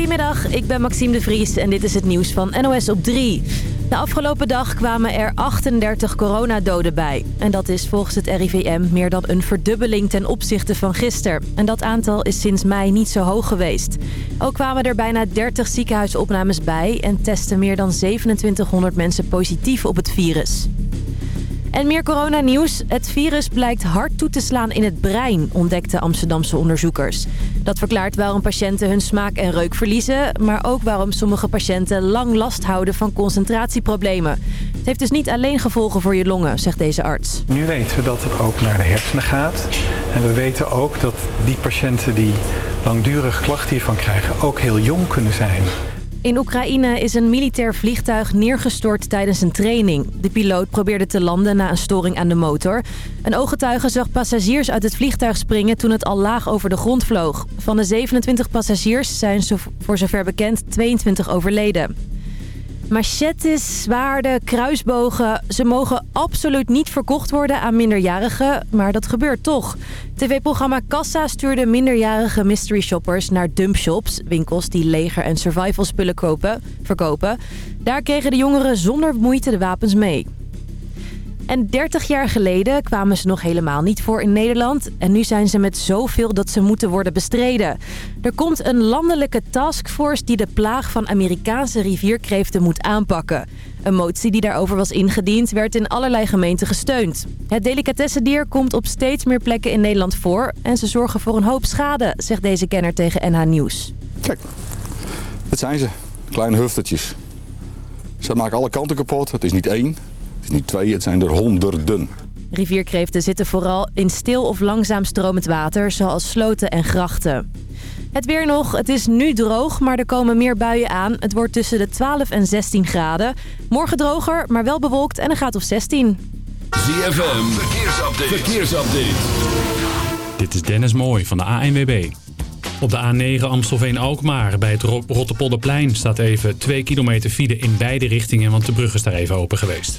Goedemiddag, ik ben Maxime de Vries en dit is het nieuws van NOS op 3. De afgelopen dag kwamen er 38 coronadoden bij. En dat is volgens het RIVM meer dan een verdubbeling ten opzichte van gisteren. En dat aantal is sinds mei niet zo hoog geweest. Ook kwamen er bijna 30 ziekenhuisopnames bij... en testen meer dan 2700 mensen positief op het virus. En meer coronanieuws. Het virus blijkt hard toe te slaan in het brein, ontdekten Amsterdamse onderzoekers. Dat verklaart waarom patiënten hun smaak en reuk verliezen... maar ook waarom sommige patiënten lang last houden van concentratieproblemen. Het heeft dus niet alleen gevolgen voor je longen, zegt deze arts. Nu weten we dat het ook naar de hersenen gaat. En we weten ook dat die patiënten die langdurig klachten hiervan krijgen... ook heel jong kunnen zijn. In Oekraïne is een militair vliegtuig neergestort tijdens een training. De piloot probeerde te landen na een storing aan de motor. Een ooggetuige zag passagiers uit het vliegtuig springen toen het al laag over de grond vloog. Van de 27 passagiers zijn voor zover bekend 22 overleden. Machetes, zwaarden, kruisbogen. Ze mogen absoluut niet verkocht worden aan minderjarigen, maar dat gebeurt toch. TV-programma Kassa stuurde minderjarige mystery shoppers naar dumpshops. Winkels die leger- en survival spullen kopen, verkopen. Daar kregen de jongeren zonder moeite de wapens mee. En 30 jaar geleden kwamen ze nog helemaal niet voor in Nederland. En nu zijn ze met zoveel dat ze moeten worden bestreden. Er komt een landelijke taskforce die de plaag van Amerikaanse rivierkreeften moet aanpakken. Een motie die daarover was ingediend werd in allerlei gemeenten gesteund. Het delicatessendier komt op steeds meer plekken in Nederland voor... en ze zorgen voor een hoop schade, zegt deze kenner tegen NH Nieuws. Kijk, dat zijn ze. Kleine huftertjes. Ze maken alle kanten kapot. Het is niet één, het niet twee, het zijn er honderden. Rivierkreeften zitten vooral in stil of langzaam stromend water, zoals sloten en grachten. Het weer nog. Het is nu droog, maar er komen meer buien aan. Het wordt tussen de 12 en 16 graden. Morgen droger, maar wel bewolkt en een gaat of 16. ZFM, verkeersupdate. verkeersupdate. Dit is Dennis Mooij van de ANWB. Op de A9 Amstelveen-Alkmaar bij het Rotterpolderplein staat even 2 kilometer file in beide richtingen, want de brug is daar even open geweest.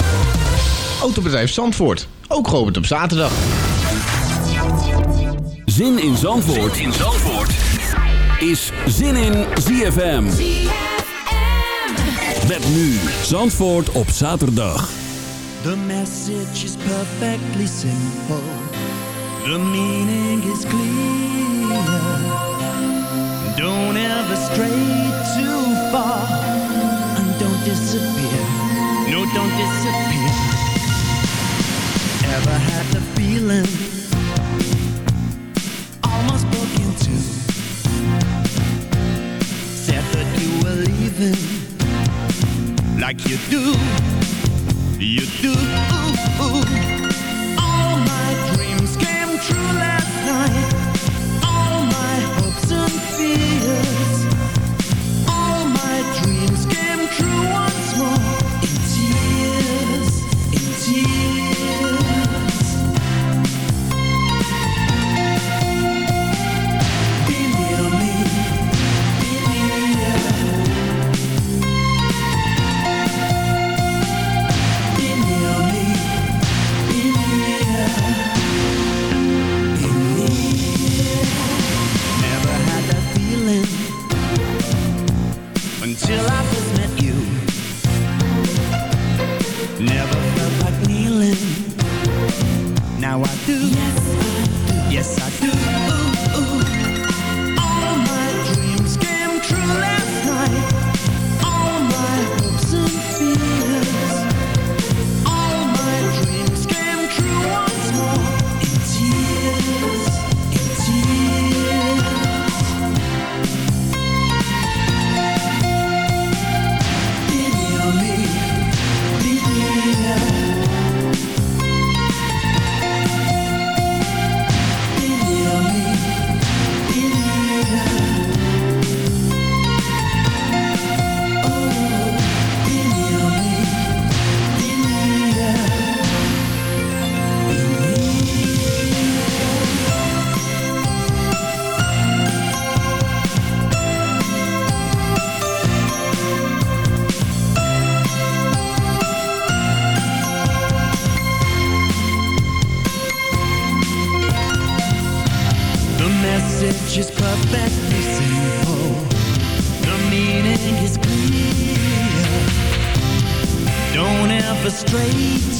Autobedrijf Zandvoort, ook geopend op zaterdag. Zin in Zandvoort, zin in Zandvoort. is Zin in ZFM. Met nu Zandvoort op zaterdag. The message is perfectly simple. The meaning is clear. Don't ever stray too far. And don't disappear. No, don't disappear. Ever had the feeling. Almost broke into. Said that you were leaving. Like you do. You do. All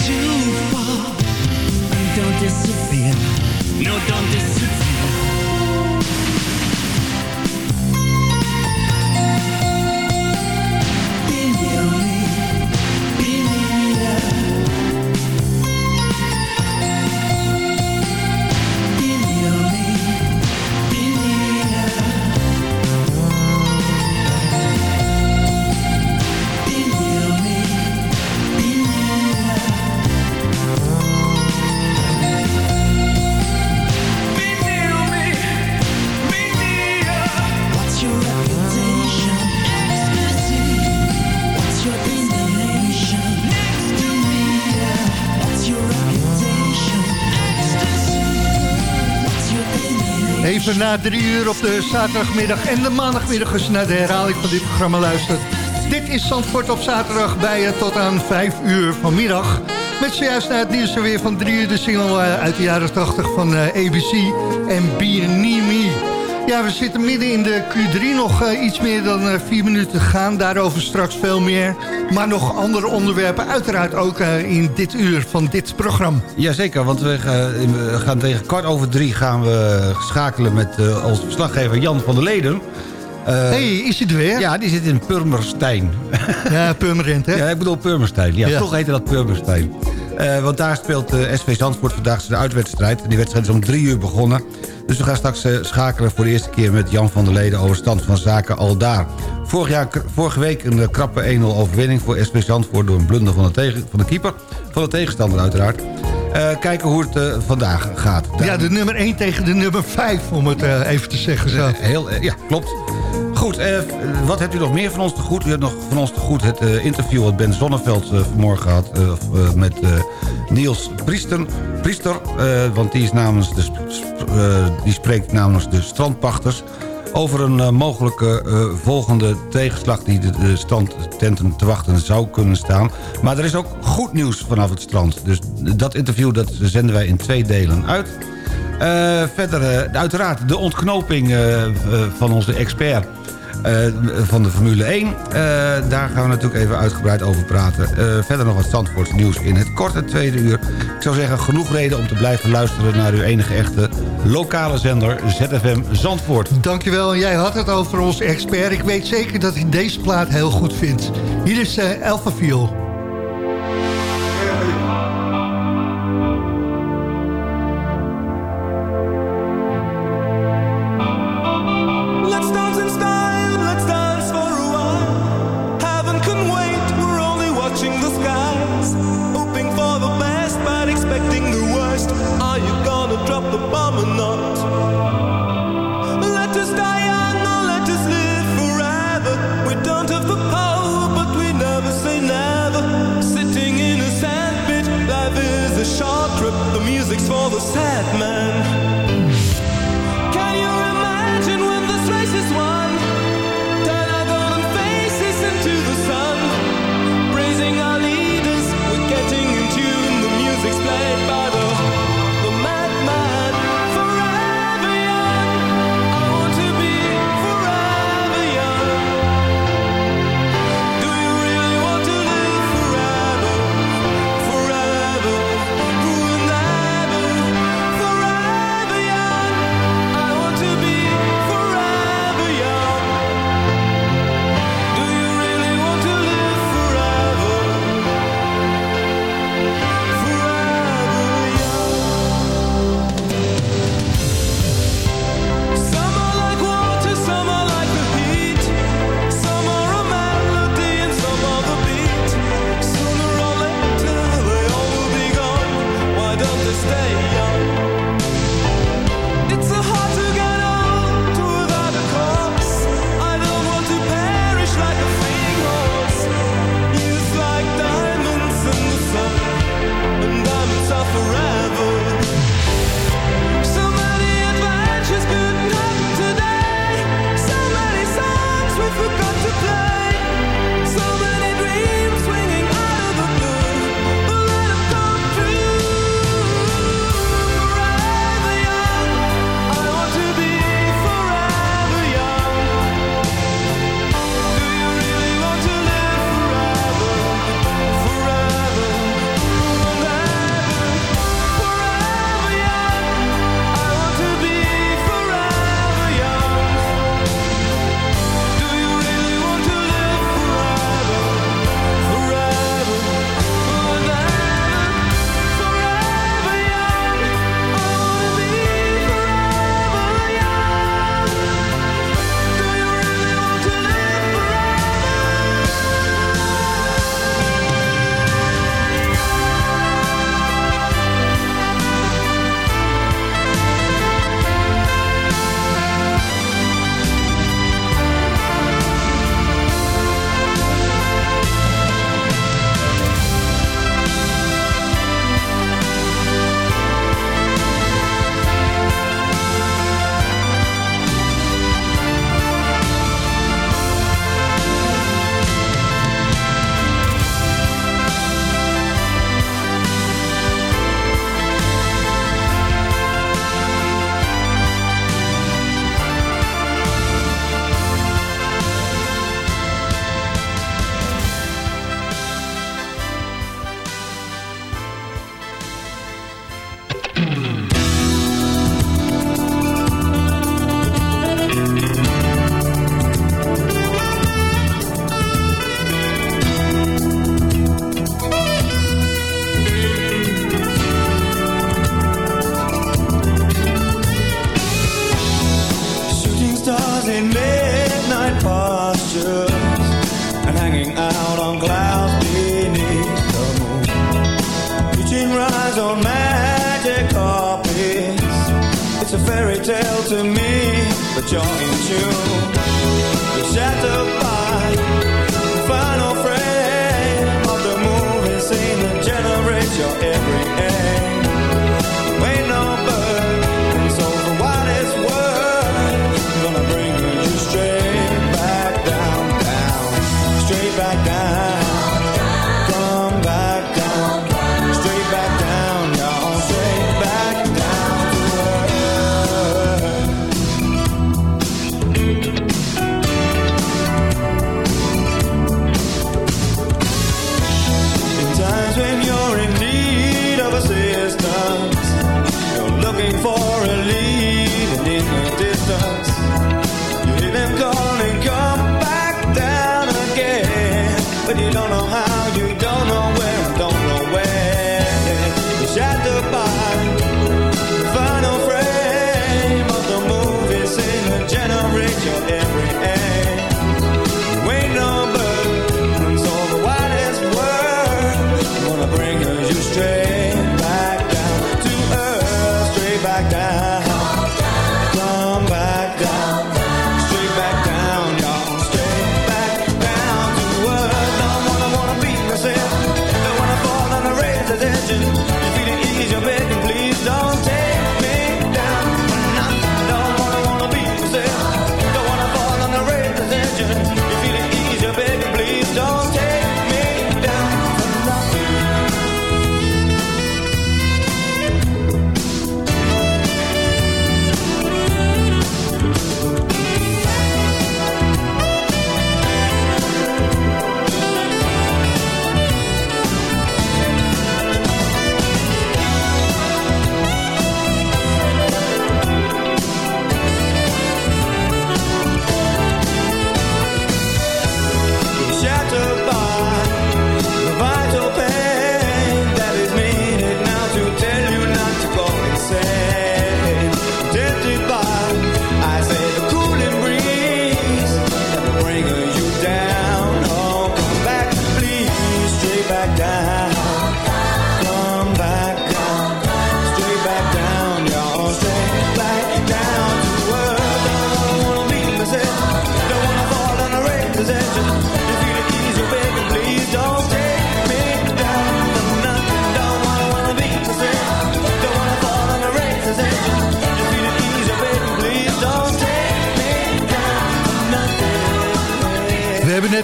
too far. Don't disappear. No, don't disappear. Na drie uur op de zaterdagmiddag en de maandagmiddag je naar de herhaling van dit programma luistert. Dit is Zandvoort op zaterdag bij je tot aan vijf uur vanmiddag. Met zojuist na het nieuws er weer van drie uur de single eh, uit de jaren 80 van eh, ABC en Be Me. Ja, we zitten midden in de Q3, nog eh, iets meer dan eh, vier minuten te gaan. Daarover straks veel meer. Maar nog andere onderwerpen uiteraard ook eh, in dit uur van dit programma. Jazeker, want we gaan, we gaan tegen kwart over drie gaan we schakelen met onze verslaggever Jan van der Leden. Eh, hey, is hij er weer? Ja, die zit in Purmerstein. Ja, Purmerend, hè? Ja, ik bedoel Purmerstein. Ja, Ja. toch heette dat Purmerstein. Want daar speelt SV Zandvoort vandaag zijn uitwedstrijd. Die wedstrijd is om drie uur begonnen. Dus we gaan straks eh, schakelen voor de eerste keer met Jan van der Leden... over stand van zaken al daar. Vorig jaar, vorige week een eh, krappe 1-0 overwinning voor SV Zandvoort... door een blunder van de, tegen, van de keeper. Van de tegenstander uiteraard. Eh, kijken hoe het vandaag gaat. Ja, de nummer 1 tegen de nummer 5, om het even te zeggen zo. Heel, ja, klopt. Goed, wat hebt u nog meer van ons te goed? U hebt nog van ons te goed het interview wat Ben Zonneveld vanmorgen had... met Niels Priester. Priester eh, want die, namens de, eh, die spreekt namens de strandpachters... over een eh, mogelijke volgende tegenslag... die de, de strandtenten te wachten zou kunnen staan. Maar er is ook goed nieuws vanaf het strand. Dus dat interview dat zenden wij in twee delen uit... Verder, uiteraard, de ontknoping van onze expert van de Formule 1. Eh, daar gaan we natuurlijk even uitgebreid over praten. Eh, verder nog wat Zandvoorts nieuws in het korte tweede uur. Ik zou zeggen, genoeg reden om te blijven luisteren... naar uw enige echte lokale zender ZFM Zandvoort. Dankjewel, jij had het over ons expert. Ik weet zeker dat hij deze plaat heel goed vindt. Hier is uh,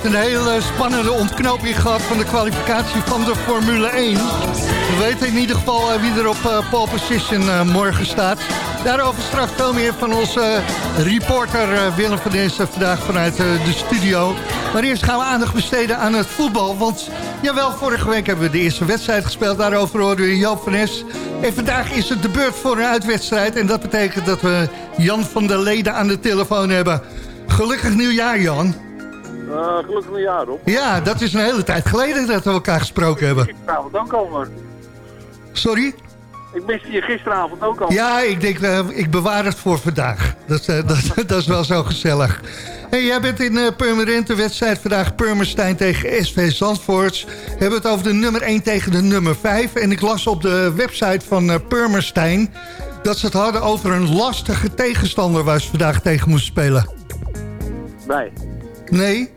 net een hele spannende ontknoping gehad van de kwalificatie van de Formule 1. We weten in ieder geval eh, wie er op eh, pole position eh, morgen staat. Daarover straks veel meer van onze reporter Willem van Dessen vandaag vanuit de studio. Maar eerst gaan we aandacht besteden aan het voetbal. Want jawel, vorige week hebben we de eerste wedstrijd gespeeld. Daarover hoorden we Joop van Es. En vandaag is het de beurt voor een uitwedstrijd. En dat betekent dat we Jan van der Leden aan de telefoon hebben. Gelukkig nieuwjaar, Jan. Eh, gelukkig nieuwjaar, Rob. Ja, dat is een hele tijd geleden dat we elkaar gesproken hebben. Gisteravond ook al, maar Sorry? ik miste je gisteravond ook al. Ja, ik denk, eh, ik bewaar het voor vandaag. Dat, eh, dat, dat is wel zo gezellig. Hey, jij bent in uh, de wedstrijd vandaag Purmerstein tegen SV Zandvoort. We hebben het over de nummer 1 tegen de nummer 5. En ik las op de website van uh, Purmerstein... dat ze het hadden over een lastige tegenstander... waar ze vandaag tegen moesten spelen. Nee. Nee,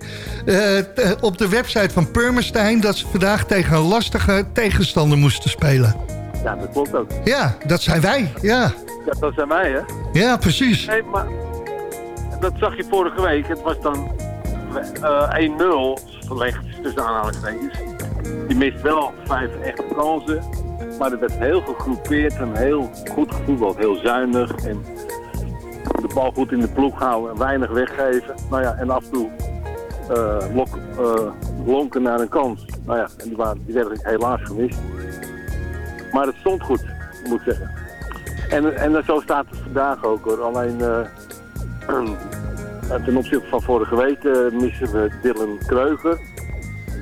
eh, t- op de website van Purmerstein... dat ze vandaag tegen een lastige tegenstander moesten spelen. Ja, dat klopt ook. Ja, dat zijn wij, ja. Ja, dat zijn wij, hè? Ja, precies. Nee, maar dat zag je vorige week. Het was dan eh 1-0 verlegd tussen aanhalingstekens. Die mist wel vijf echte kansen. Maar het werd heel gegroepeerd en heel goed gevoetbald. Heel zuinig en de bal goed in de ploeg houden en weinig weggeven. Nou ja, en af en toe eh, lok, eh, lonken naar een kans. Nou ja, en die, waren, die werden helaas gemist. Maar het stond goed, moet zeggen. En, en zo staat het vandaag ook hoor. Alleen eh, ten opzichte van vorige week missen we Dylan Kreuger.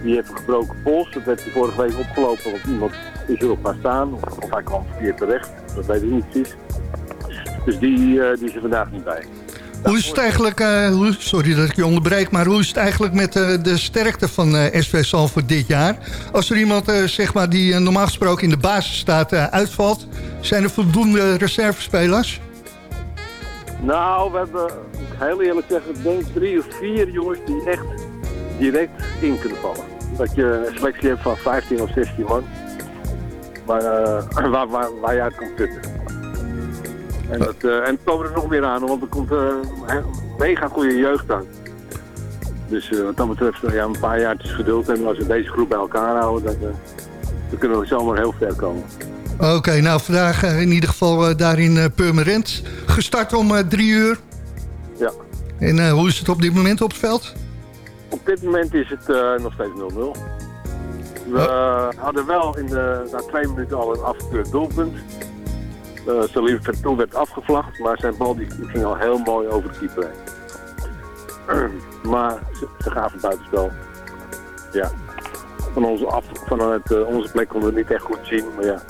Die heeft een gebroken pols. Dat werd vorige week opgelopen, want iemand is erop gaan staan. Of, of hij kwam verkeerd terecht. Dat weet ik niet precies. Dus die, eh, die is er vandaag niet bij. Hoe is het eigenlijk, eh, sorry dat ik je onderbreek, maar hoe is het eigenlijk met eh, de sterkte van eh, SV Salford dit jaar? Als er iemand zeg maar, die normaal gesproken in de basis staat uitvalt, zijn er voldoende reservespelers? Nou, we hebben, heel eerlijk zeggen, denk drie of vier jongens die echt direct in kunnen vallen. Dat je een selectie hebt van 15 of 16 man, waar, waar, waar, waar je uit komt putten. En, dat, eh, en komen er nog meer aan, want er komt eh, een mega goede jeugd aan. Dus eh, wat dat betreft, ja, een paar jaartjes geduld hebben. Als we deze groep bij elkaar houden, dan, dan kunnen we zomaar heel ver komen. Oké, nou vandaag in ieder geval eh, daar in Purmerend. Gestart om drie uur. Ja. En hoe is het op dit moment op het veld? Op dit moment is het nog steeds 0-0. We eh, hadden wel in de, na twee minuten al een afgekeurd doelpunt. Uh, Salim Vertoe werd afgevlacht, maar zijn bal die, ging al heel mooi over de keeper heen. maar ze, ze gaven buitenspel. Ja. Van onze, af, vanuit eh, onze plek konden we het niet echt goed zien, maar ja.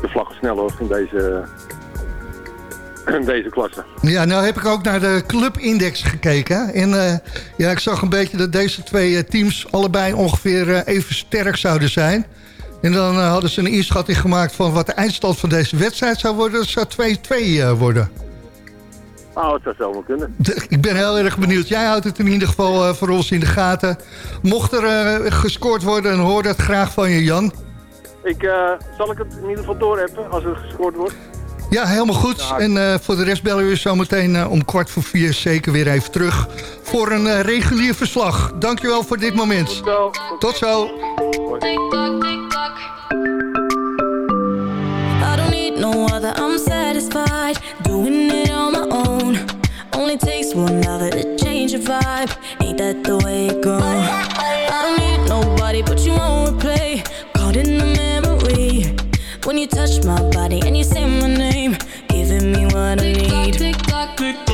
De vlag is snel in deze, deze klasse. Ja, nou heb ik ook naar de clubindex gekeken. En eh, ja, ik zag een beetje dat deze twee eh, teams allebei ongeveer eh, even sterk zouden zijn. En dan eh, hadden ze een inschatting gemaakt van wat de eindstand van deze wedstrijd zou worden. Dat zou 2-2 eh, worden. Nou, het zou zomaar kunnen. Ik ben heel erg benieuwd. Jij houdt het in ieder geval eh, voor ons in de gaten. Mocht er eh, gescoord worden, dan hoor dat graag van je, Jan. Ik, eh, zal ik het in ieder geval doorheppen als er gescoord wordt? Ja, helemaal goed. En eh, voor de rest bellen we zo meteen eh, om kwart voor vier zeker weer even terug... voor een regulier verslag. Dankjewel voor dit moment. Tot zo. I need no other, I'm satisfied Doing it on my own. Only takes one other to change your vibe. Ain't that the way it goes? I don't need nobody but you won't replay. Caught in the memory. When you touch my body and you say my name Giving me what I need. Every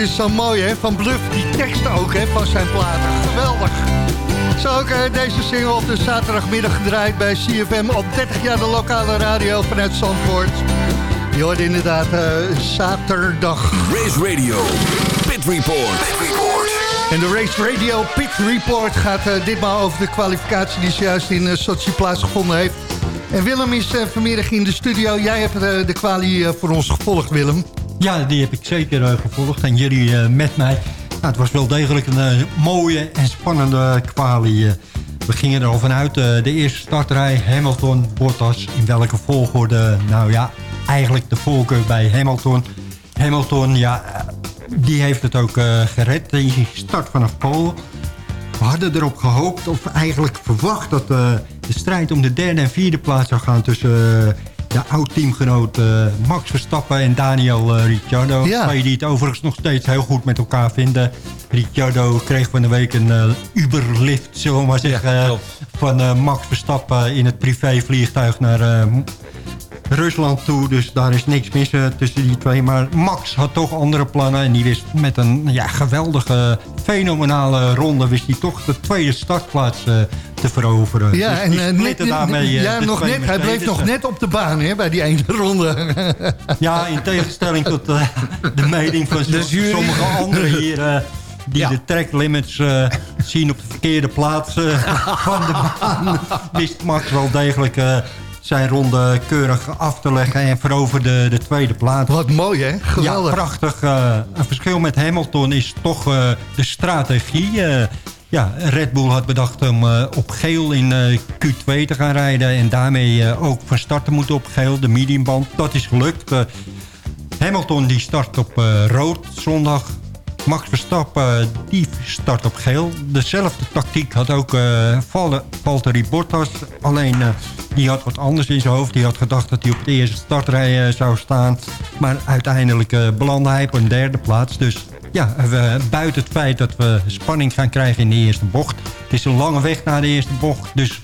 is zo mooi hè, van Bluff, die tekst ook hè, van zijn platen. Geweldig. Zo ook deze single op de zaterdagmiddag gedraaid bij CFM op 30 jaar de lokale radio vanuit Zandvoort. Je hoorde inderdaad eh, zaterdag. Race Radio, Pit Report. Pit Report. En de Race Radio Pit Report gaat eh, ditmaal over de kwalificatie die zojuist in uh, Sochi plaatsgevonden heeft. En Willem is vanmiddag in de studio. Jij hebt de kwalie voor ons gevolgd, Willem. Ja, die heb ik zeker gevolgd. En jullie met mij. Nou, het was wel degelijk een mooie en spannende kwalie. we gingen er al vanuit. de eerste startrij, Hamilton, Bottas. In welke volgorde? Nou ja, eigenlijk de voorkeur bij Hamilton. Hamilton, ja, die heeft het ook gered. Die start vanaf Polen. We hadden erop gehoopt, of eigenlijk verwacht... dat de strijd om de derde en vierde plaats zou gaan... tussen de oud-teamgenoot uh, Max Verstappen en Daniel Ricciardo. Ja. Twee die het overigens nog steeds heel goed met elkaar vinden. Ricciardo kreeg van de week een eh, Uberlift, zullen we maar zeggen, eh, van eh, Max Verstappen in het privévliegtuig naar eh, Rusland toe. Dus daar is niks mis eh, tussen die twee. Maar Max had toch andere plannen en die wist met een ja, geweldige, fenomenale ronde... wist hij toch de tweede startplaats eh, te veroveren. Ja, Dus en eh, net, daarmee, ja, nog net, hij bleef nog net op de baan hè, bij die ene ronde. Ja, in tegenstelling tot de mening van sommige anderen hier... die de track limits zien op de verkeerde plaats van de baan. Wist Max wel degelijk zijn ronde keurig af te leggen en veroverde de tweede plaats. Wat mooi hè, geweldig. Ja, prachtig. eh, een verschil met Hamilton is toch eh, de strategie. Eh, ja, Red Bull had bedacht om op geel in eh, Q2 te gaan rijden... en daarmee ook van start te moeten op geel, de mediumband. Dat is gelukt. Hamilton die start op rood zondag. Max Verstappen die start op geel. Dezelfde tactiek had ook eh, Val- Valtteri Bottas. Alleen eh, die had wat anders in zijn hoofd. Die had gedacht dat hij op de eerste startrij eh, zou staan. Maar uiteindelijk eh, belandde hij op een derde plaats. Dus ja, we, buiten het feit dat we spanning gaan krijgen in de eerste bocht. Het is een lange weg naar de eerste bocht. Dus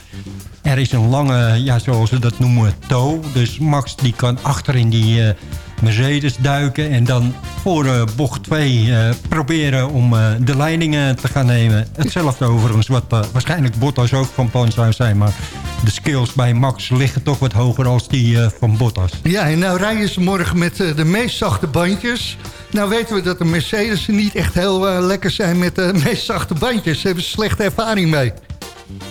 er is een lange, ja, zoals we dat noemen, toe. Dus Max die kan achter in die eh, Mercedes duiken... en dan voor eh, bocht 2 eh, proberen om eh, de leidingen te gaan nemen. Hetzelfde overigens wat waarschijnlijk Bottas ook van plan zou zijn. Maar de skills bij Max liggen toch wat hoger als die van Bottas. Ja, en nou rijden ze morgen met de meest zachte bandjes. Nou weten we dat de Mercedes niet echt heel lekker zijn met de meest zachte bandjes. Ze hebben slechte ervaring mee.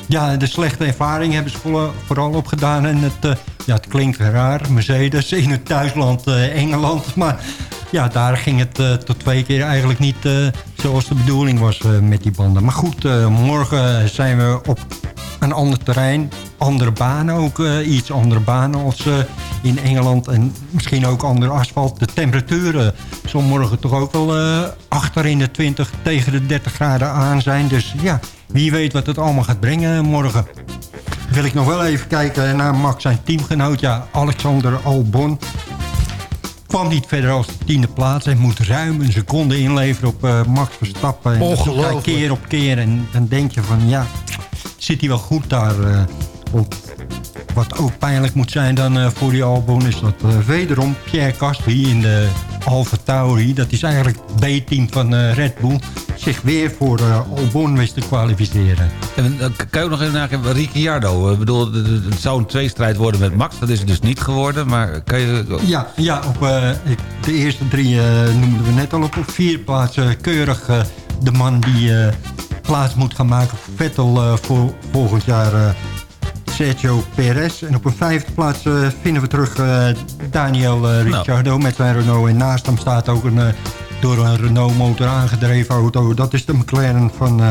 Ja, de slechte ervaring hebben ze vooral- opgedaan. En het, eh, ja, het klinkt raar, Mercedes in het thuisland eh, Engeland. Maar ja, daar ging het eh, tot twee keer eigenlijk niet zoals de bedoeling was met die banden. Maar goed, morgen zijn we op een ander terrein. Andere banen ook, iets andere banen als in Engeland. En misschien ook ander asfalt. De temperaturen zal morgen toch ook wel achter in de 20 tegen de 30 graden aan zijn. Dus ja, wie weet wat het allemaal gaat brengen morgen. Wil ik nog wel even kijken naar Max zijn teamgenoot. Ja, Alexander Albon kwam niet verder als de tiende plaats. Hij moet ruim een seconde inleveren op eh, Max Verstappen. En Ongelooflijk. keer op keer. En dan denk je van ja, zit hij wel goed daar. eh, wat ook pijnlijk moet zijn dan eh, voor die Albon... is dat eh, wederom Pierre Gasly in de Alfa Tauri... dat is eigenlijk het B-team van eh, Red Bull... zich weer voor Albon wist te kwalificeren. En, kan je ook nog even nakijken, Ricciardo. Ik bedoel, het- zou een tweestrijd worden met Max. Dat is het dus niet geworden. Maar kan je... Ja, ja op, ik- de eerste drie noemden we net al op. Op vier plaatsen keurig de man die plaats moet gaan maken voor Vettel voor volgend jaar... Sergio Perez. En op een vijfde plaats eh, vinden we terug eh, Daniel eh, Ricciardo met zijn Renault. En naast hem staat ook een door een Renault motor aangedreven auto. Dat is de McLaren van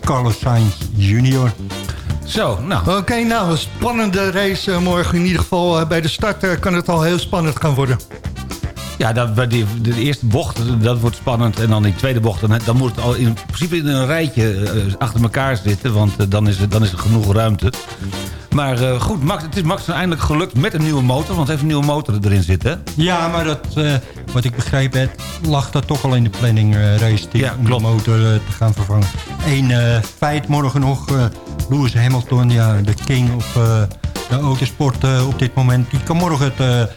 Carlos Sainz Jr. Zo, nou. Oké, nou, een spannende race morgen. In ieder geval bij de start kan het al heel spannend gaan worden. Ja, dat, bij die, de eerste bocht, dat wordt spannend. En dan die tweede bocht, dan, dan moet het al in principe in een rijtje eh, achter elkaar zitten. Want eh, dan, is, er- dan is er genoeg ruimte. Maar eh, goed, Max, het is Max eindelijk gelukt met een nieuwe motor. Want hij heeft een nieuwe motor erin zitten. Ja, maar dat, wat ik begrepen heb, lag dat toch al in de planning eh, race team Ja, om de motor te gaan vervangen. Eén feit morgen nog, Lewis Hamilton, ja, de king of de autosport op dit moment. Die kan morgen het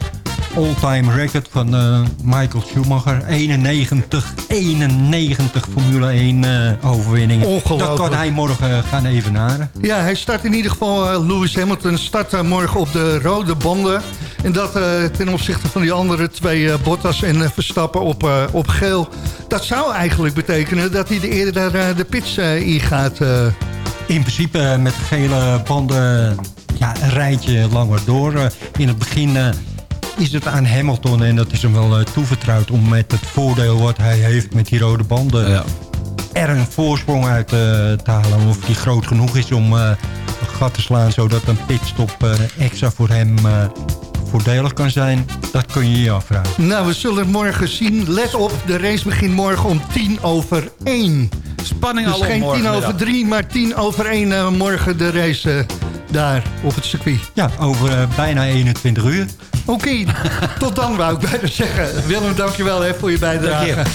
all-time record van eh, Michael Schumacher. 91, 91 Formule 1 eh, overwinningen. Ongelooflijk. Dat kan hij morgen eh, gaan evenaren. Ja, hij start in ieder geval, Lewis Hamilton start morgen op de rode banden. En dat ten opzichte van die andere twee, Bottas en Verstappen op, op geel. Dat zou eigenlijk betekenen dat hij de eerder eh, de pits ingaat. eh. In principe met gele banden ja, een rijtje langer door. In het begin is het aan Hamilton en dat is hem wel eh, toevertrouwd... om met het voordeel wat hij heeft met die rode banden... er een voorsprong uit eh, te halen. Of die groot genoeg is om eh, een gat te slaan... zodat een pitstop eh, extra voor hem eh, voordelig kan zijn. Dat kun je je afvragen. Nou, we zullen het morgen zien. Let op, de race begint morgen om tien over één. Spanning dus al geen tien over drie, maar tien over één eh, morgen de race eh, daar op het circuit. Ja, over eh, bijna 21 uur. Oké, tot dan wou ik bijna zeggen. Willem, dankjewel hè, voor je bijdrage. Dank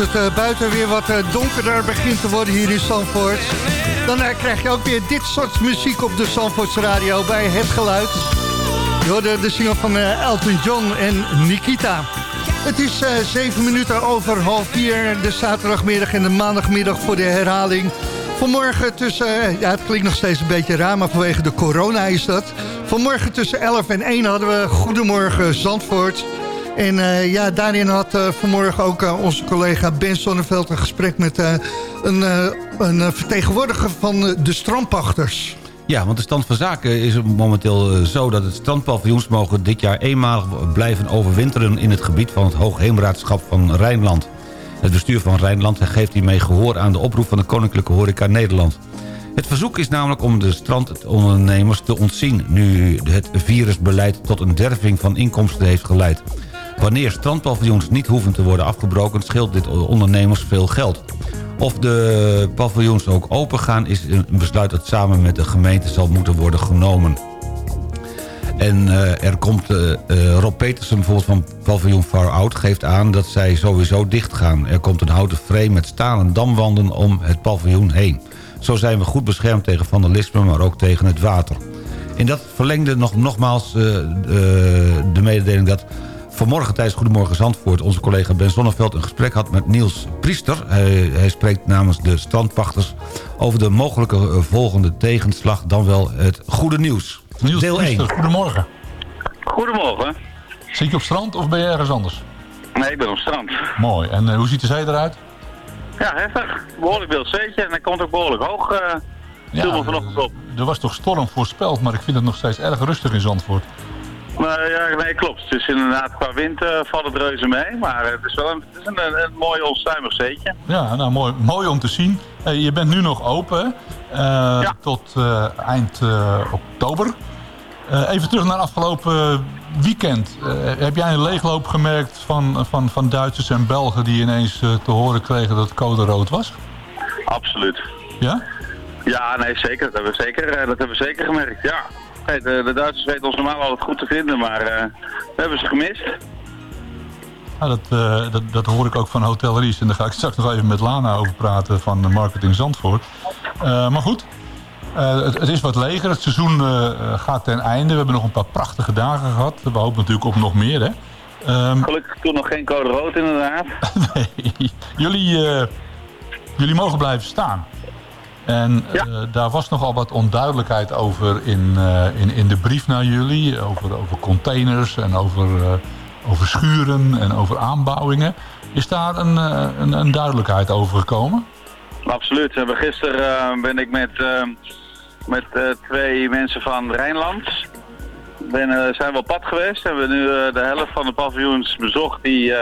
het eh, buiten weer wat eh, donkerder begint te worden hier in Zandvoort... dan eh, krijg je ook weer dit soort muziek op de Zandvoorts Radio bij Het Geluid. Je hoorde de single van Elton John en Nikita. Het is zeven minuten over half vier. De zaterdagmiddag en de maandagmiddag voor de herhaling. Vanmorgen tussen, ja het klinkt nog steeds een beetje raar, maar vanwege de corona is dat. Vanmorgen tussen 11 en 1 hadden we Goedemorgen Zandvoort. En eh, ja, daarin had eh, vanmorgen ook eh, onze collega Ben Sonneveld een gesprek met een, een vertegenwoordiger van de strandpachters. Ja, want de stand van zaken is momenteel zo dat het strandpaviljoens mogen dit jaar eenmalig blijven overwinteren in het gebied van het Hoogheemraadschap van Rijnland. Het bestuur van Rijnland geeft hiermee gehoor aan de oproep van de Koninklijke Horeca Nederland. Het verzoek is namelijk om de strandondernemers te ontzien... nu het virusbeleid tot een derving van inkomsten heeft geleid. Wanneer strandpaviljoens niet hoeven te worden afgebroken... scheelt dit ondernemers veel geld. Of de paviljoens ook open gaan... is een besluit dat samen met de gemeente zal moeten worden genomen. En eh, er komt eh, eh, Rob Petersen bijvoorbeeld van paviljoen Far Out... geeft aan dat zij sowieso dicht gaan. Er komt een houten frame met stalen damwanden om het paviljoen heen. Zo zijn we goed beschermd tegen vandalisme, maar ook tegen het water. In dat verlengde nog, nogmaals de mededeling dat... vanmorgen tijdens Goedemorgen Zandvoort... onze collega Ben Zonneveld een gesprek had met Niels Priester. Hij, hij spreekt namens de strandpachters... over de mogelijke eh, volgende tegenslag... dan wel het goede nieuws. Niels Deel 1. Priester, goedemorgen. Goedemorgen. Zit je op strand of ben je ergens anders? Nee, ik ben op strand. Mooi. En eh, hoe ziet de zee eruit? Ja, heftig. Behoorlijk veel zeetje en hij komt ook behoorlijk hoog. eh viel me vanochtend op. Er was toch storm voorspeld, maar ik vind het nog steeds erg rustig in Zandvoort. Maar ja, nee, klopt. Dus inderdaad, qua wind eh, valt het reuze mee. Maar het is wel een, het is een, een, een mooi onstuimig zeetje. Ja, nou mooi, mooi om te zien. Je bent nu nog open eh, tot eh, eind oktober. Even terug naar afgelopen weekend. Heb jij een leegloop gemerkt van, van, van Duitsers en Belgen die ineens te horen kregen dat het code rood was? Absoluut. Ja? Ja, nee, zeker. Dat hebben we zeker, dat hebben we zeker gemerkt, ja. De, Duitsers weten ons normaal altijd goed te vinden, maar eh, we hebben ze gemist. Dat, eh, dat, dat hoor ik ook van Hotel Ries. En daar ga ik straks nog even met Lana over praten van Marketing Zandvoort. Eh, maar goed, het, het is wat leger. Het seizoen gaat ten einde. We hebben nog een paar prachtige dagen gehad. We hopen natuurlijk op nog meer, hè? Ehm, Gelukkig toen nog geen code rood inderdaad. nee, jullie, jullie mogen blijven staan. En eh, daar was nogal wat onduidelijkheid over in, eh, in, in de brief naar jullie. Over, over containers en over, eh, over schuren en over aanbouwingen. Is daar een, een, een duidelijkheid over gekomen? Absoluut. We Gisteren ben ik met, met twee mensen van Rijnland. Ben, eh, zijn we op pad geweest. Hebben we nu de helft van de paviljoens bezocht die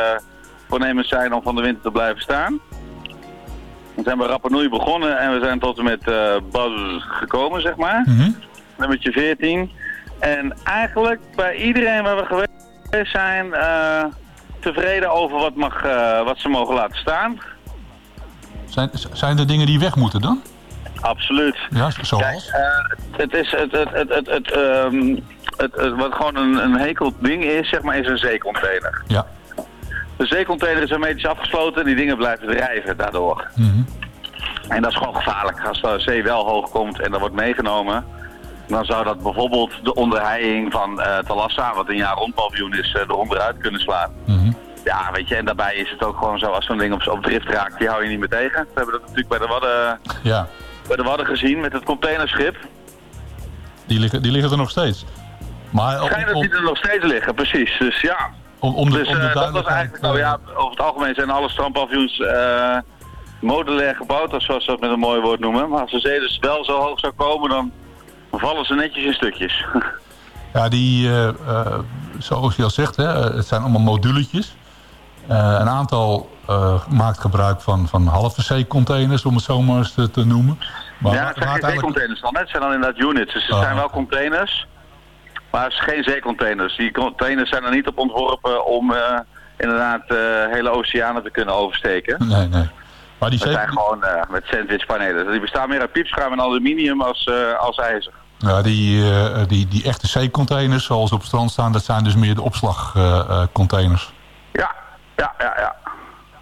voornemens zijn om van de winter te blijven staan. We zijn bij Rappanui begonnen en we zijn tot en met eh Baz gekomen, zeg maar. Nummertje 14. En eigenlijk bij iedereen waar we geweest zijn eh, tevreden over wat, mag, eh, wat ze mogen laten staan. Zijn, zijn er dingen die weg moeten dan? Absoluut. Ja, zoals? Kijk, het is het, het, het, het, het, ehm, het, het- wat gewoon een, een hekel ding is, zeg maar, is een zeecontainer. Ja. De zeecontainer is hermetisch afgesloten, die dingen blijven drijven daardoor. En dat is gewoon gevaarlijk. Als de zee wel hoog komt en dat wordt meegenomen, dan zou dat bijvoorbeeld de onderheiing van Talassa, wat een jaar rond paviljoen is, eh eronder uit kunnen slaan. Ja, weet je, en daarbij is het ook gewoon zo, als zo'n ding op, op drift raakt, die hou je niet meer tegen. We hebben dat natuurlijk bij de Wadden, Ja, bij de Wadden gezien met het containerschip. die liggen, die liggen er nog steeds. Maar schijnt dat die er nog steeds liggen, precies. Dus ja. Om, om de, dus om de eh, dat was eigenlijk, nou ja, over het algemeen zijn alle strandpaviljoens eh modulair gebouwd, of zoals ze dat met een mooi woord noemen. Maar als de zee dus wel zo hoog zou komen, dan vallen ze netjes in stukjes. Ja, die, eh, eh, zoals je al zegt, hè, het zijn allemaal moduletjes. Eh, een aantal eh, maakt gebruik van, van halve zeecontainers, om het zo maar eens te, te noemen. Maar ja, het zijn geen zeecontainers dan, hè. het zijn dan inderdaad units. Dus het Ah. zijn wel containers, maar het zijn geen zeecontainers. Die containers zijn er niet op ontworpen om eh, inderdaad eh, hele oceanen te kunnen oversteken. Nee, nee. Maar die Het zijn gewoon eh, met sandwichpanelen. Die bestaan meer uit piepschuim en aluminium als, als ijzer. ja, die, die, die echte zeecontainers, zoals op het strand staan, dat zijn dus meer de opslagcontainers. Ja, ja, ja, ja.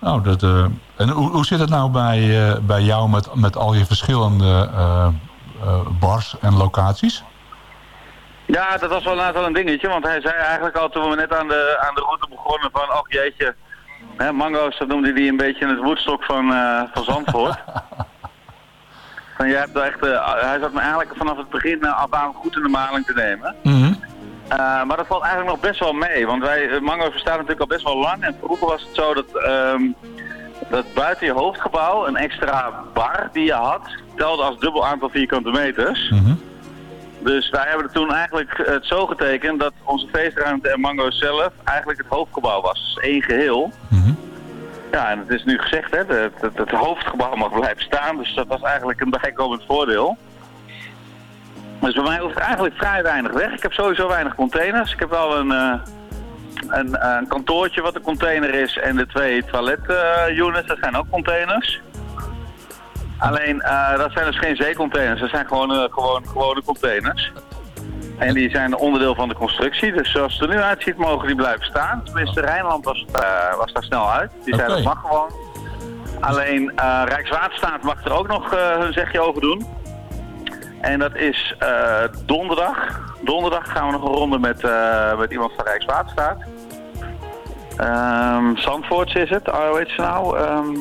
nou, dat, en hoe, hoe zit het nou bij, bij jou met, met al je verschillende bars en locaties? Ja, dat was wel inderdaad wel een dingetje, want hij zei eigenlijk al toen we net aan de, aan de route begonnen van, oh jeetje, hè, mango's, dat noemde hij een beetje het woedstok van, eh, van Zandvoort. van, jij hebt echt, eh, hij zat me eigenlijk vanaf het begin eh, af aan goed in de maling te nemen. Eh, maar dat valt eigenlijk nog best wel mee, want wij, mango's bestaan natuurlijk al best wel lang en vroeger was het zo dat, ehm, dat buiten je hoofdgebouw een extra bar die je had, telde als dubbel aantal vierkante meters. Dus wij hebben toen eigenlijk het zo getekend dat onze feestruimte en Mango zelf eigenlijk het hoofdgebouw was. Dus één geheel. Ja, en het is nu gezegd, hè, het, het, het hoofdgebouw mag blijven staan. Dus dat was eigenlijk een bijkomend voordeel. Dus bij mij hoeft eigenlijk vrij weinig weg. Ik heb sowieso weinig containers. Ik heb wel een, eh, een, een kantoortje wat een container is en de twee toilet-units, dat zijn ook containers. Alleen, eh, dat zijn dus geen zeecontainers, dat zijn gewoon, eh, gewoon gewone containers. En die zijn onderdeel van de constructie, dus zoals het er nu uitziet mogen die blijven staan. Tenminste, Rijnland was, eh, was daar snel uit. Die zei dat mag gewoon. Alleen Rijkswaterstaat mag er ook nog hun zegje over doen. En dat is donderdag. Donderdag gaan we nog een ronde met, met iemand van Rijkswaterstaat. Ehm Zandvoorts is het, oh, heet ze nou? Ehm,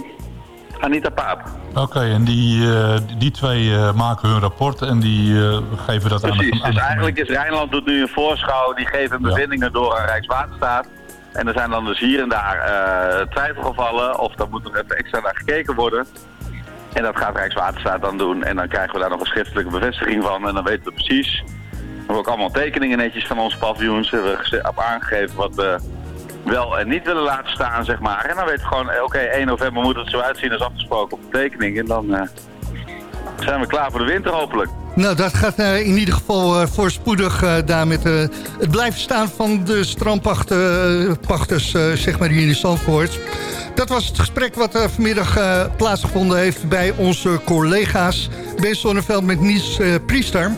Anita Paap. Oké, en die, eh, die twee eh, maken hun rapport en die eh, geven dat aan de, Precies, dus eigenlijk is Rijnland doet nu een voorschouw, die geven bevindingen door aan Rijkswaterstaat. En er zijn dan dus hier en daar twijfelgevallen of daar moet nog even extra naar gekeken worden. En dat gaat Rijkswaterstaat dan doen en dan krijgen we daar nog een schriftelijke bevestiging van en dan weten we precies. We hebben ook allemaal tekeningen netjes van onze paviljoens, hebben we op aangegeven wat we wel en niet willen laten staan, zeg maar. En dan weten we gewoon, eh, oké, 1 november moet het zo uitzien als afgesproken op de tekening. En dan eh, zijn we klaar voor de winter hopelijk. Nou, dat gaat eh, in ieder geval eh, voorspoedig eh, daar met het blijven staan van de strandpachters, zeg maar hier in Zandvoort. Dat was het gesprek wat vanmiddag plaatsgevonden heeft bij onze collega's. Ben Sonneveld met Nies Priester.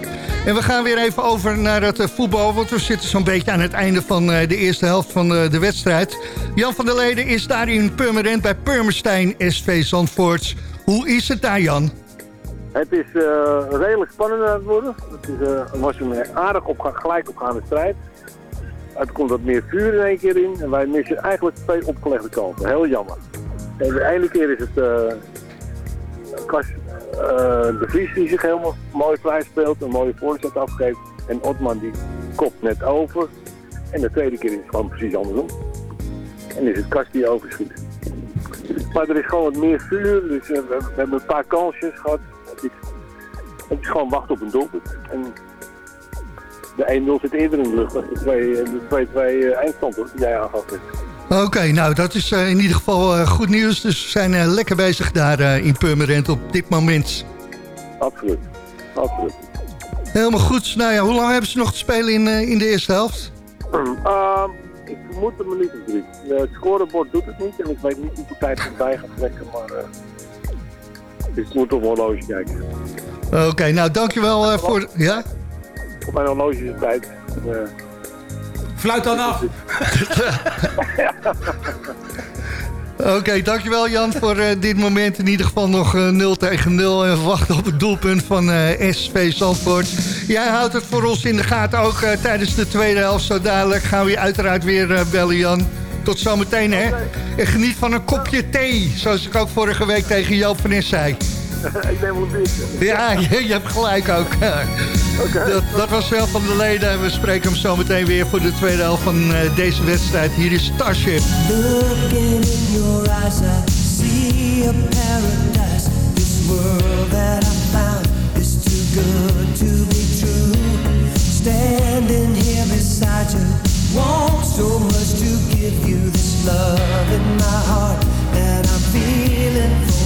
En we gaan weer even over naar het voetbal, want we zitten zo'n beetje aan het einde van de eerste helft van de wedstrijd. Jan van der Leden is daar in Purmerend bij Purmerstein SV Zandvoort. Hoe is het daar, Jan? Het is eh, redelijk spannend aan het worden. Het is, eh, was een aardig opga gelijk opgaande strijd. Het komt wat meer vuur in één keer in en wij missen eigenlijk twee opgelegde kansen. Heel jammer. En de ene keer is het eh Kas, eh, de Vries die zich helemaal mooi vrij speelt, een mooie voorzet afgeeft. En Otman die kopt net over. En de tweede keer is het gewoon precies andersom. En is het Kas die overschiet. Maar er is gewoon wat meer vuur, dus eh, we hebben een paar kansjes gehad. Het is, het is gewoon wachten op een doelpunt. En de 1-0 zit eerder in de lucht dan de 2 de 2-2 eh, eindstand hoor, die jij aangaf. Oké, nou dat is eh, in ieder geval eh, goed nieuws. Dus we zijn eh, lekker bezig daar in Purmerend op dit moment. Absoluut, absoluut. Helemaal goed. Nou ja, hoe lang hebben ze nog te spelen in, in de eerste helft? Ehm, ik vermoed een minuut of drie. Het scorebord doet het niet en ik weet niet hoeveel tijd het bij gaat trekken, maar ik moet op mijn horloge kijken. Oké, nou dankjewel eh, voor... Ja? Op mijn horloge is het tijd. Eh, Fluit dan af! Oké, dankjewel Jan voor eh, dit moment. In ieder geval nog eh, 0 tegen 0. En we wachten op het doelpunt van eh, SV Zandvoort. Jij houdt het voor ons in de gaten ook eh, tijdens de tweede helft. Zo dadelijk gaan we je uiteraard weer eh, bellen Jan. Tot zometeen hè. En geniet van een kopje thee. Zoals ik ook vorige week tegen Joop van Nes zei. ik neem wel een. Ja, je, je hebt gelijk ook. Dat, dat was wel van de leden. En we spreken hem zometeen weer voor de tweede helft van eh, deze wedstrijd. Hier is Starship. Looking in your eyes, I see a paradise. This world that I found is too good to be true. Standing here beside you, want so much to give you this love in my heart that I'm feeling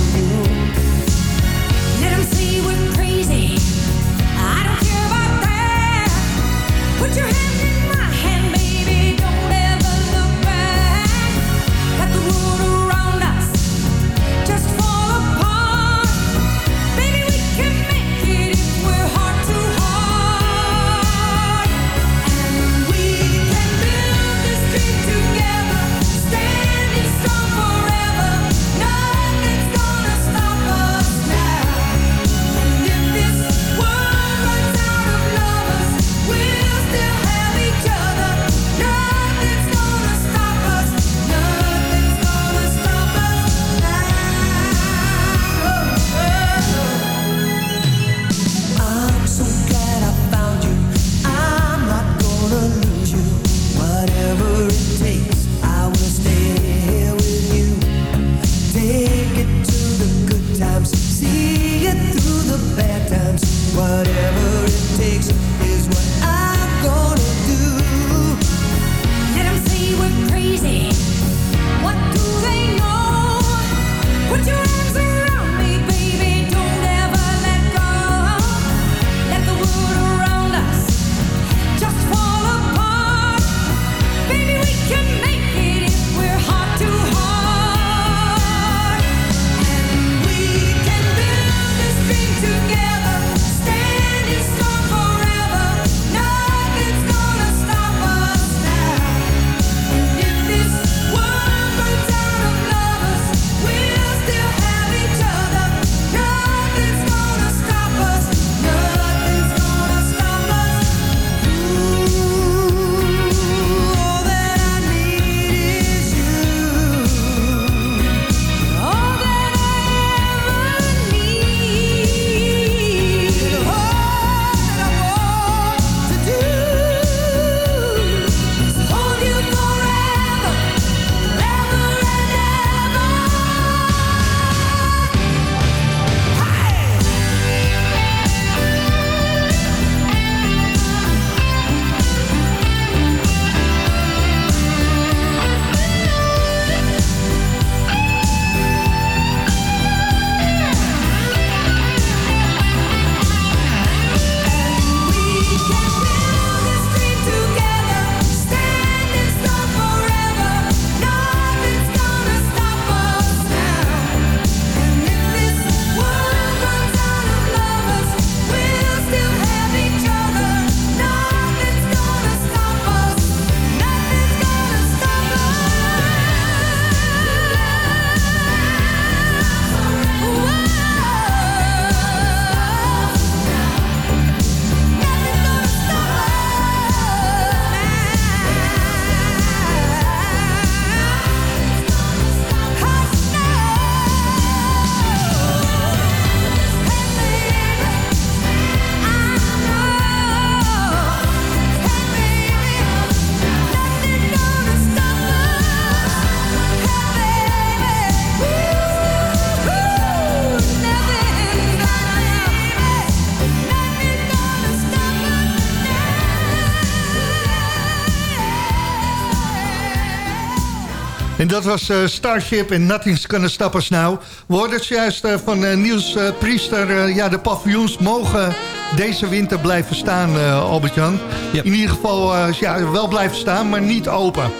dat was eh, Starship en Nothing's Gonna Stop Us Now. We hoorden het juist eh, van eh, Niels Priester. ja, de paviljoens mogen deze winter blijven staan, Albert-Jan. In ieder geval ja, wel blijven staan, maar niet open.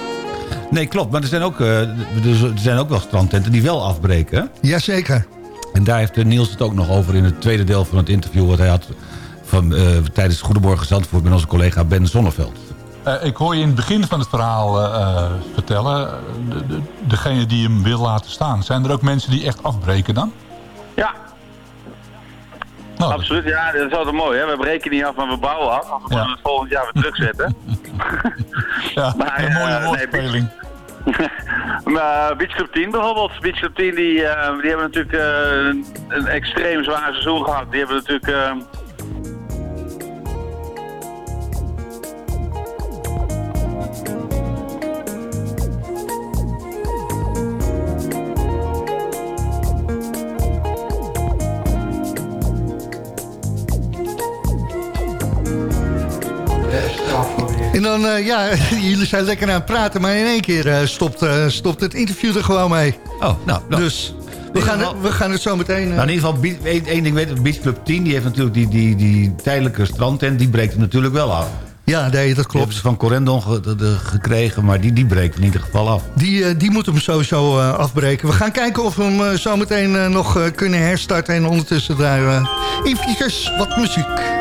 Nee, klopt. Maar er zijn ook, eh, er zijn ook wel strandtenten die wel afbreken. Jazeker. En daar heeft Niels het ook nog over in het tweede deel van het interview... wat hij had van, tijdens Goedemorgen Zandvoort met onze collega Ben Zonneveld. Eh, ik hoor je in het begin van het verhaal eh, eh, vertellen... de, de- degene die hem wil laten staan. Zijn er ook mensen die echt afbreken dan? Ja. Nou, Absoluut, ja, dat is altijd mooi. Hè? We breken niet af, maar we bouwen af. Want we moeten het volgend jaar weer terugzetten. ja, maar, een mooie woordspeling. Maar Beach Club 10 bijvoorbeeld. Beach Club 10 die, die hebben natuurlijk een, een extreem zwaar seizoen gehad. Die hebben natuurlijk... En dan, eh, ja, jullie zijn lekker aan het praten, maar in één keer eh, stopt, eh, stopt het interview er gewoon mee. Oh, nou. nou. Dus we gaan, het- we gaan het zo meteen... Nou, in ieder geval, één, ding weet ik, Beach Club 10... die heeft natuurlijk die, die, die tijdelijke strandtent... die breekt natuurlijk wel af. Ja, nee, dat klopt. van Corendon ge- de- de- gekregen, maar die, die breekt in ieder geval af. Die, die moet hem sowieso afbreken. We gaan kijken of we hem zo meteen nog kunnen herstarten. En ondertussen uh, eventjes wat muziek.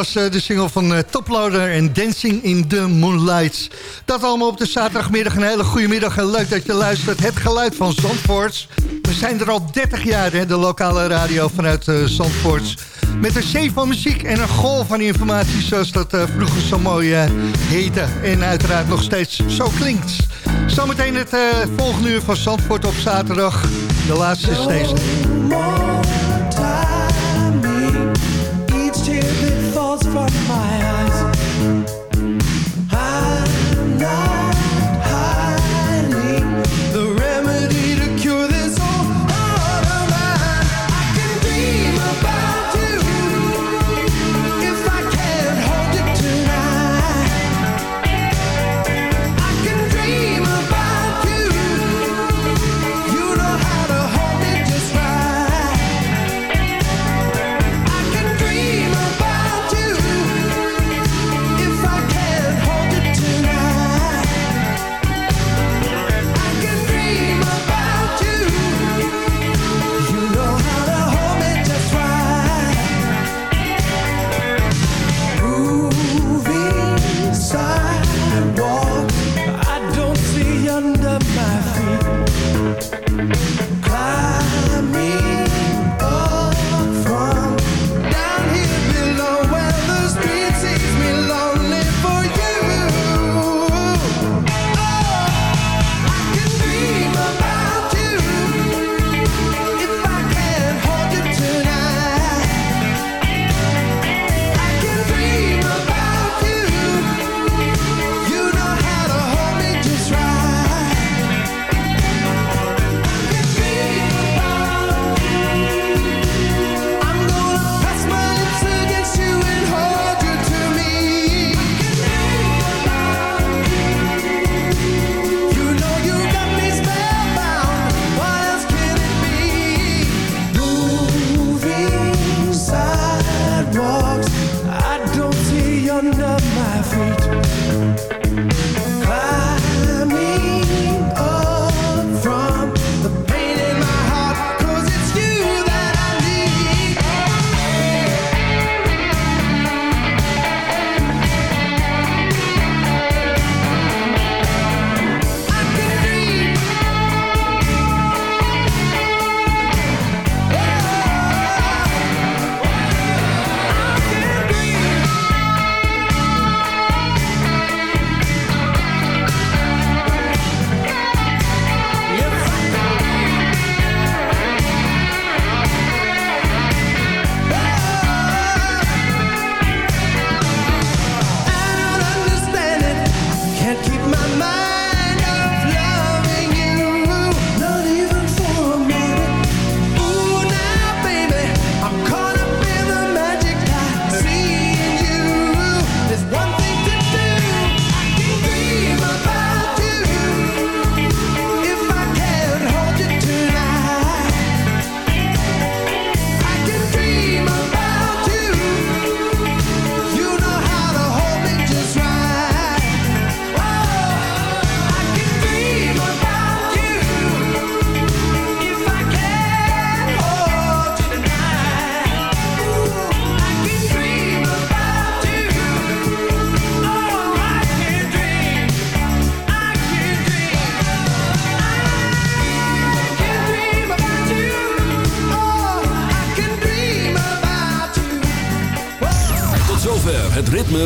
was eh, de single van eh, Toploader en Dancing in the Moonlights. Dat allemaal op de zaterdagmiddag. Een hele goede middag en leuk dat je luistert. Het geluid van Zandvoort. We zijn er al 30 jaar, hè, de lokale radio vanuit eh, Zandvoort. Met een zee van muziek en een golf van informatie... zoals dat vroeger zo mooi heette. En uiteraard nog steeds zo klinkt. Zometeen het volgende uur van Zandvoort op zaterdag. De laatste is deze.